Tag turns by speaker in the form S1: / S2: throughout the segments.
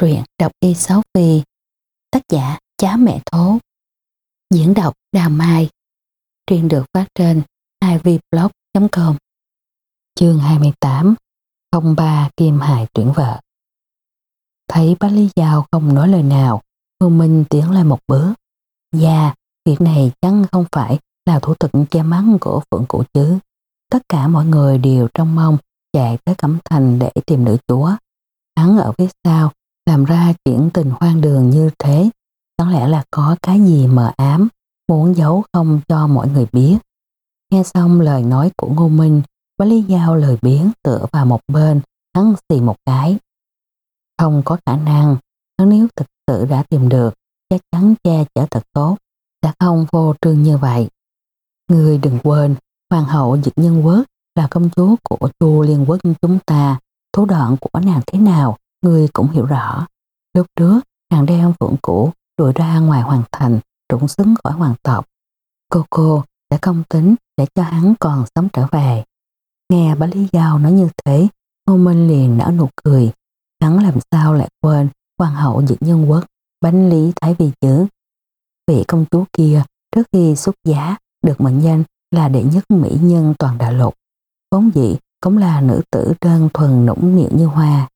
S1: Truyện đọc y sáu phi Tác giả Chá Mẹ Thố. Diễn đọc Đào Mai. Truyện được phát trên ivblog.com Chương 28 03 Kim Hài tuyển vợ. Thấy bác Lý Giao không nói lời nào Ngô Minh tiến lên một bước. Dạ, việc này chắn không phải là thủ tục che mắng của Phượng Cụ chứ. Tất cả mọi người đều trong mong chạy tới Cẩm Thành để tìm nữ chúa. Hắn ở phía sau làm ra chuyện tình hoang đường như thế, có lẽ là có cái gì mờ ám, muốn giấu không cho mọi người biết. Nghe xong lời nói của Ngô Minh, Bá Lý Giao lời biến tựa vào một bên, hắn xì một cái. Không có khả năng, hắn nếu thực sự đã tìm được, chắc chắn che chở thật tốt, đã không vô trương như vậy. Người đừng quên, Hoàng hậu Dịch Nhân Quốc là công chúa của Chu Liên Quốc chúng ta, thủ đoạn của nàng thế nào, người cũng hiểu rõ. Lúc trước, nàng đem phượng cũ đuổi ra ngoài hoàng thành, trụng xứng khỏi hoàng tộc. Cô cô đã công tính để cho hắn còn sống trở về. Nghe bá Lý Giao nói như thế, Ngô Minh liền nở nụ cười. Hắn làm sao lại quên hoàng hậu diệt nhân quốc, bánh lý thái vi chứ. Vị công chúa kia trước khi xuất giá được mệnh danh là đệ nhất mỹ nhân toàn đại lục. Vốn dĩ cũng là nữ tử đơn thuần nũng nịu như hoa.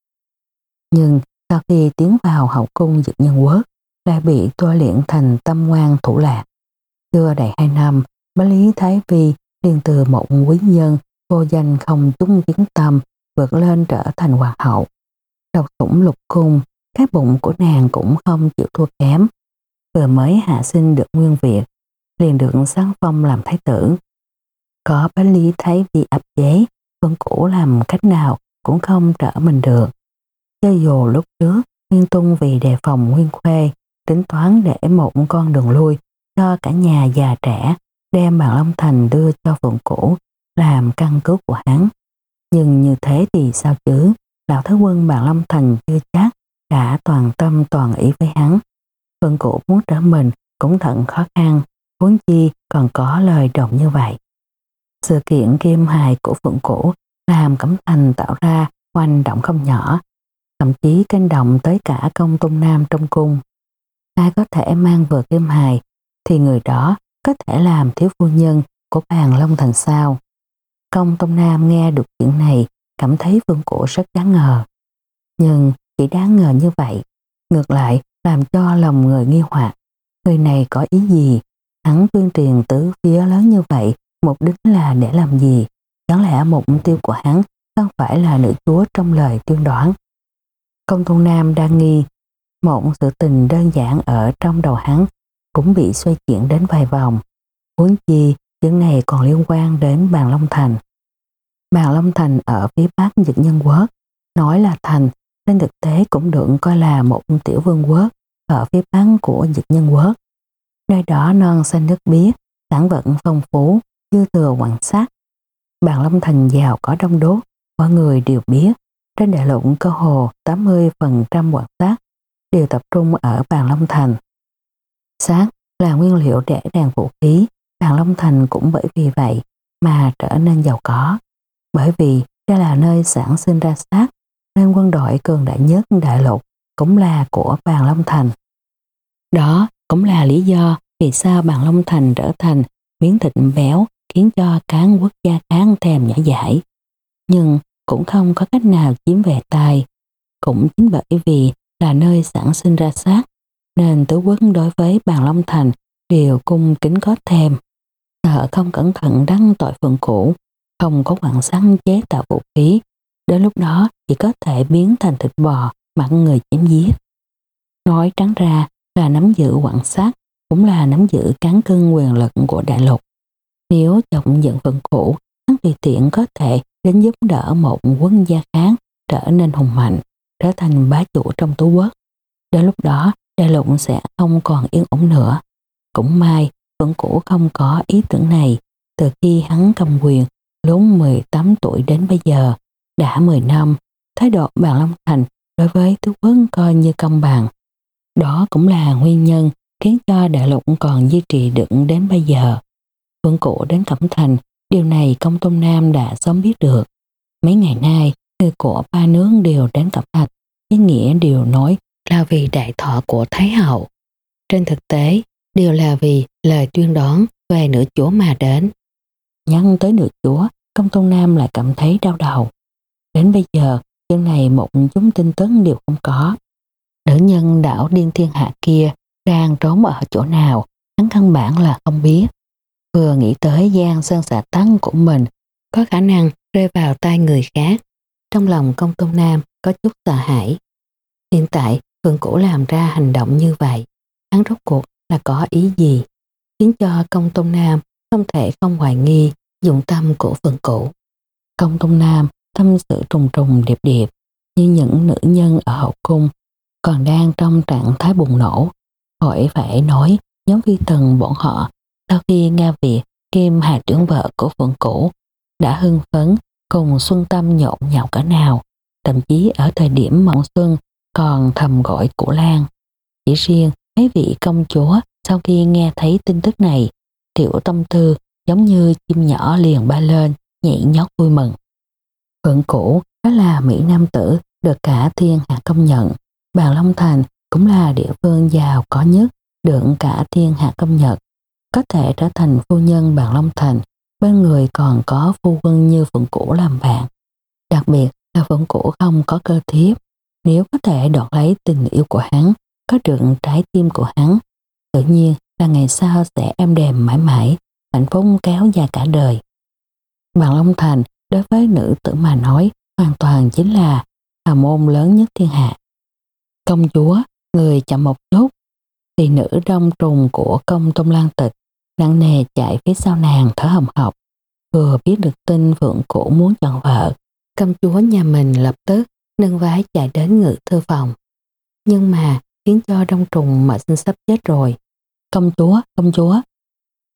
S1: Nhưng sau khi tiến vào hậu cung dực nhân quốc, lại bị tôi luyện thành tâm ngoan thủ lạc. Chưa đầy hai năm, bá Lý Thái Vi liền từ một quý nhân vô danh không chúng kiến tâm vượt lên trở thành hoàng hậu. Độc thủng lục cung, cái bụng của nàng cũng không chịu thua kém. Vừa mới hạ sinh được nguyên việc, liền được sáng phong làm thái tử. Có bá Lý Thái Vi áp chế, Vân Cũ làm cách nào cũng không trở mình được. Cho dù lúc trước Nguyên Tung vì đề phòng Nguyên Khuê tính toán để một con đường lui cho cả nhà già trẻ đem bàn Long Thành đưa cho Phượng Cũ làm căn cứ của hắn. Nhưng như thế thì sao chứ? Lão Thái Quân bàn Long Thành chưa chắc đã toàn tâm toàn ý với hắn. Phượng Cũ muốn trở mình cũng thận khó khăn, huống chi còn có lời động như vậy. Sự kiện kim hài của Phượng Cũ làm Cẩm Thành tạo ra hoành động không nhỏ, thậm chí kinh động tới cả công tôn nam trong cung. Ai có thể mang vừa kim hài thì người đó có thể làm thiếu phu nhân của bàn Long Thành sao. Công Tông Nam nghe được chuyện này cảm thấy vương cổ rất đáng ngờ. Nhưng chỉ đáng ngờ như vậy, ngược lại làm cho lòng người nghi hoặc. Người này có ý gì? Hắn tuyên truyền tứ phía lớn như vậy, mục đích là để làm gì? Chẳng lẽ mục tiêu của hắn không phải là nữ chúa trong lời tuyên đoán? Công tôn nam đang nghi một sự tình đơn giản ở trong đầu hắn cũng bị xoay chuyển đến vài vòng. Huống chi, chuyện này còn liên quan đến bàn Long Thành. Bàn Long Thành ở phía bắc dực nhân quốc, nói là thành, trên thực tế cũng được coi là một tiểu vương quốc ở phía bắc của dực nhân quốc. Nơi đó non xanh nước biếc, sản vận phong phú, dư thừa quặng sắc. Bàn Long Thành giàu có đông đốt, mọi người đều biết. Trên đại lục cơ hồ 80% quạt sát đều tập trung ở bàn Long Thành. Sát là nguyên liệu để đàn vũ khí, bàn Long Thành cũng bởi vì vậy mà trở nên giàu có. Bởi vì đây là nơi sản sinh ra sát, nên quân đội cường đại nhất đại lục cũng là của bàn Long Thành. Đó cũng là lý do vì sao bàn Long Thành trở thành miếng thịt béo khiến cho cán quốc gia cán thèm nhỏ dãi Nhưng cũng không có cách nào chiếm về tay. Cũng chính bởi vì là nơi sản sinh ra xác, nên tứ quốc đối với bàn Long Thành đều cung kính có thèm. Sợ không cẩn thận đăng tội phần cũ, không có quản săn chế tạo vũ khí, đến lúc đó chỉ có thể biến thành thịt bò mặn người chém giết. Nói trắng ra là nắm giữ quặng sát cũng là nắm giữ cán cân quyền lực của đại lục. Nếu trọng dựng phần cũ, hắn tùy tiện có thể đến giúp đỡ một quân gia kháng trở nên hùng mạnh, trở thành bá chủ trong tú quốc. Đến lúc đó, đại lục sẽ không còn yên ổn nữa. Cũng may, vẫn cũ không có ý tưởng này từ khi hắn cầm quyền lúc 18 tuổi đến bây giờ. Đã 10 năm, thái độ bàn Long Thành đối với tú quốc coi như công bằng. Đó cũng là nguyên nhân khiến cho đại lục còn duy trì được đến bây giờ. Vương cũ đến Cẩm Thành Điều này công tôn Nam đã sớm biết được. Mấy ngày nay, người của ba nước đều đến gặp thạch, với nghĩa đều nói là vì đại thọ của Thái Hậu. Trên thực tế, đều là vì lời tuyên đoán về nữ chúa mà đến. Nhắc tới nữ chúa, công tôn nam lại cảm thấy đau đầu. Đến bây giờ, chuyện này một chúng tin tức đều không có. Nữ nhân đảo điên thiên hạ kia đang trốn ở chỗ nào, hắn căn bản là không biết. Vừa nghĩ tới gian sơn xạ tăng của mình, có khả năng rơi vào tay người khác. Trong lòng công tôn nam có chút sợ hãi. Hiện tại Phượng Cũ làm ra hành động như vậy. Hắn rốt cuộc là có ý gì? Khiến cho công tôn nam không thể không hoài nghi dụng tâm của Phượng Cũ. Công tôn nam tâm sự trùng trùng điệp điệp, như những nữ nhân ở hậu cung, còn đang trong trạng thái bùng nổ. Hỏi phải nói nhóm vi tần bọn họ sau khi nghe việc Kim Hà trưởng vợ của Phượng Cũ đã hưng phấn cùng Xuân Tâm nhộn nhạo cả nào, thậm chí ở thời điểm mộng xuân còn thầm gọi của Lan. Chỉ riêng mấy vị công chúa sau khi nghe thấy tin tức này, tiểu tâm tư giống như chim nhỏ liền bay lên, nhảy nhót vui mừng. Phượng Cũ đó là Mỹ Nam Tử được cả thiên hạ công nhận. Bàn Long Thành cũng là địa phương giàu có nhất được cả thiên hạ công nhận. Có thể trở thành phu nhân bạn Long Thành bên người còn có phu quân như Phượng Cũ làm bạn. Đặc biệt là Phượng Cũ không có cơ thiếp, nếu có thể đoạt lấy tình yêu của hắn, có được trái tim của hắn, tự nhiên là ngày sau sẽ em đềm mãi mãi, hạnh phúc kéo dài cả đời. Bạn Long Thành đối với nữ tử mà nói hoàn toàn chính là hào môn lớn nhất thiên hạ. Công chúa, người chậm một chút, thì nữ đông trùng của công tôn lan tịch nặng nề chạy phía sau nàng thở hồng hộc. Vừa biết được tin vượng cổ muốn chọn vợ, công chúa nhà mình lập tức nâng vái chạy đến ngự thư phòng. Nhưng mà khiến cho đông trùng mà sinh sắp chết rồi. Công chúa, công chúa.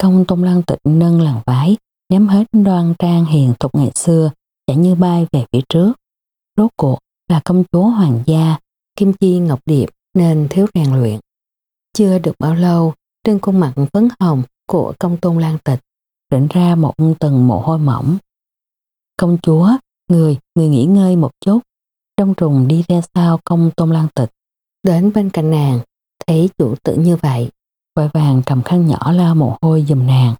S1: Công tôn lăng tịnh nâng làng vái, ném hết đoan trang hiền thục ngày xưa, chạy như bay về phía trước. Rốt cuộc là công chúa hoàng gia, kim chi ngọc điệp nên thiếu rèn luyện. Chưa được bao lâu, trên khuôn mặt phấn hồng của công tôn lan tịch rỉnh ra một tầng mồ hôi mỏng. Công chúa, người, người nghỉ ngơi một chút. Đông trùng đi ra sau công tôn lan tịch. Đến bên cạnh nàng, thấy chủ tử như vậy. Vội vàng cầm khăn nhỏ lao mồ hôi giùm nàng.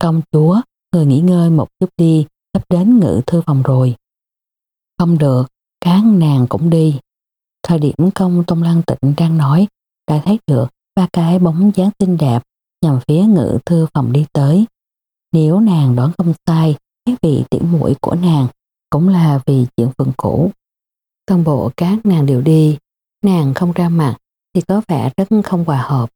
S1: Công chúa, người nghỉ ngơi một chút đi, sắp đến ngự thư phòng rồi. Không được, cán nàng cũng đi. Thời điểm công tôn lan tịnh đang nói, đã thấy được ba cái bóng dáng xinh đẹp nhằm phía ngự thư phòng đi tới. Nếu nàng đoán không sai, cái vị tiểu muội của nàng cũng là vì chuyện phượng cũ. Toàn bộ các nàng đều đi, nàng không ra mặt thì có vẻ rất không hòa hợp.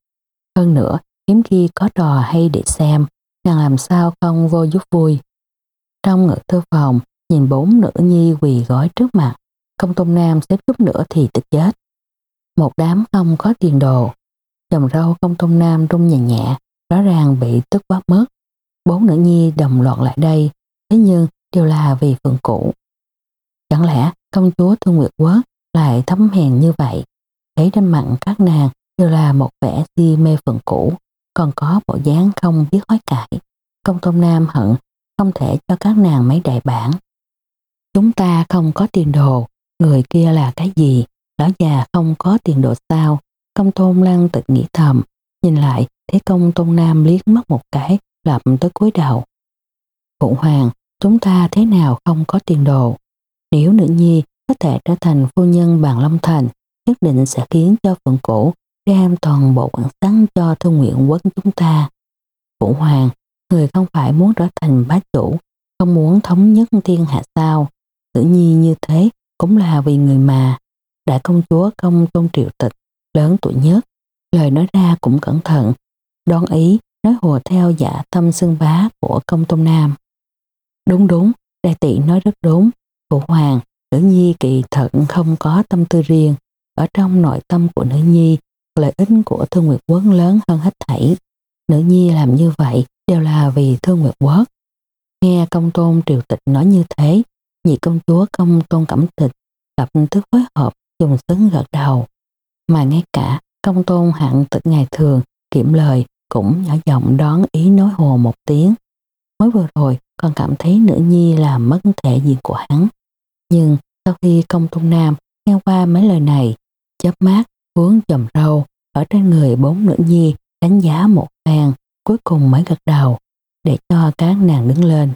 S1: Hơn nữa, hiếm khi có trò hay để xem, nàng làm sao không vô giúp vui. Trong ngự thư phòng, nhìn bốn nữ nhi quỳ gói trước mặt, công tôn nam xếp chút nữa thì tức chết. Một đám không có tiền đồ, Chồng râu công tôn nam rung nhẹ nhẹ, rõ ràng bị tức quá mất. Bốn nữ nhi đồng loạt lại đây, thế nhưng đều là vì phượng cũ. Chẳng lẽ công chúa Thương Nguyệt Quốc lại thấm hèn như vậy? Thấy trên mặt các nàng đều là một vẻ si mê phượng cũ, còn có bộ dáng không biết hối cải. Công tôn nam hận không thể cho các nàng mấy đại bản. Chúng ta không có tiền đồ, người kia là cái gì? Lão già không có tiền đồ sao? Công tôn lăng tịch nghĩ thầm, nhìn lại thấy công tôn nam liếc mất một cái, lập tới cúi đầu. Phụ hoàng, chúng ta thế nào không có tiền đồ? Nếu nữ nhi có thể trở thành phu nhân bàn Long Thành, nhất định sẽ khiến cho phượng cổ đem toàn bộ quảng sáng cho thương nguyện quốc chúng ta. Phụ hoàng, người không phải muốn trở thành bá chủ, không muốn thống nhất thiên hạ sao. Nữ nhi như thế cũng là vì người mà. Đại công chúa công tôn triệu tịch lớn tuổi nhất, lời nói ra cũng cẩn thận, đoán ý nói hùa theo dạ giả tâm xưng bá của công tôn nam. Đúng đúng, đại tỷ nói rất đúng, phụ hoàng, nữ nhi kỳ thật không có tâm tư riêng, ở trong nội tâm của nữ nhi, lợi ích của thương nguyệt quốc lớn hơn hết thảy. Nữ nhi làm như vậy đều là vì thương nguyệt quốc. Nghe công tôn triều tịch nói như thế, nhị công chúa công tôn cẩm tịch lập tức phối hợp dùng sấn gật đầu mà ngay cả công tôn hạng tịch ngày thường kiểm lời cũng nhỏ giọng đón ý nói hồ một tiếng. Mới vừa rồi còn cảm thấy nữ nhi là mất thể diện của hắn. Nhưng sau khi công tôn nam nghe qua mấy lời này, chớp mắt vướng chầm râu ở trên người bốn nữ nhi đánh giá một phen cuối cùng mới gật đầu để cho các nàng đứng lên.